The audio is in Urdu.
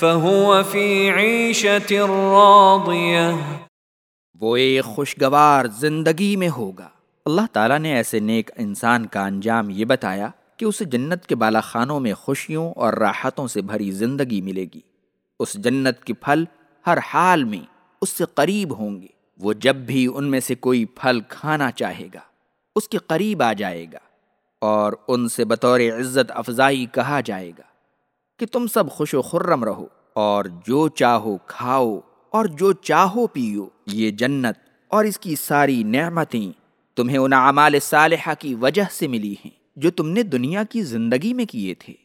فهو في عيشة راضية. وہ ایک خوشگوار زندگی میں ہوگا۔ اللہ تعالیٰ نے ایسے نیک انسان کا انجام یہ بتایا کہ اسے جنت کے بالا خانوں میں خوشیوں اور راحتوں سے بھری زندگی ملے گی۔ اس جنت کے پھل ہر حال میں اس سے قریب ہوں گے۔ وہ جب بھی ان میں سے کوئی پھل کھانا چاہے گا، اس کے قریب آ جائے گا اور ان سے بطور عزت افزائی کہا جائے گا۔ کہ تم سب خوش و خرم رہو اور جو چاہو کھاؤ اور جو چاہو پیو، یہ جنت اور اس کی ساری نعمتیں تمہیں ان اعمال صالحہ کی وجہ سے ملی ہیں جو تم نے دنیا کی زندگی میں کیے تھے۔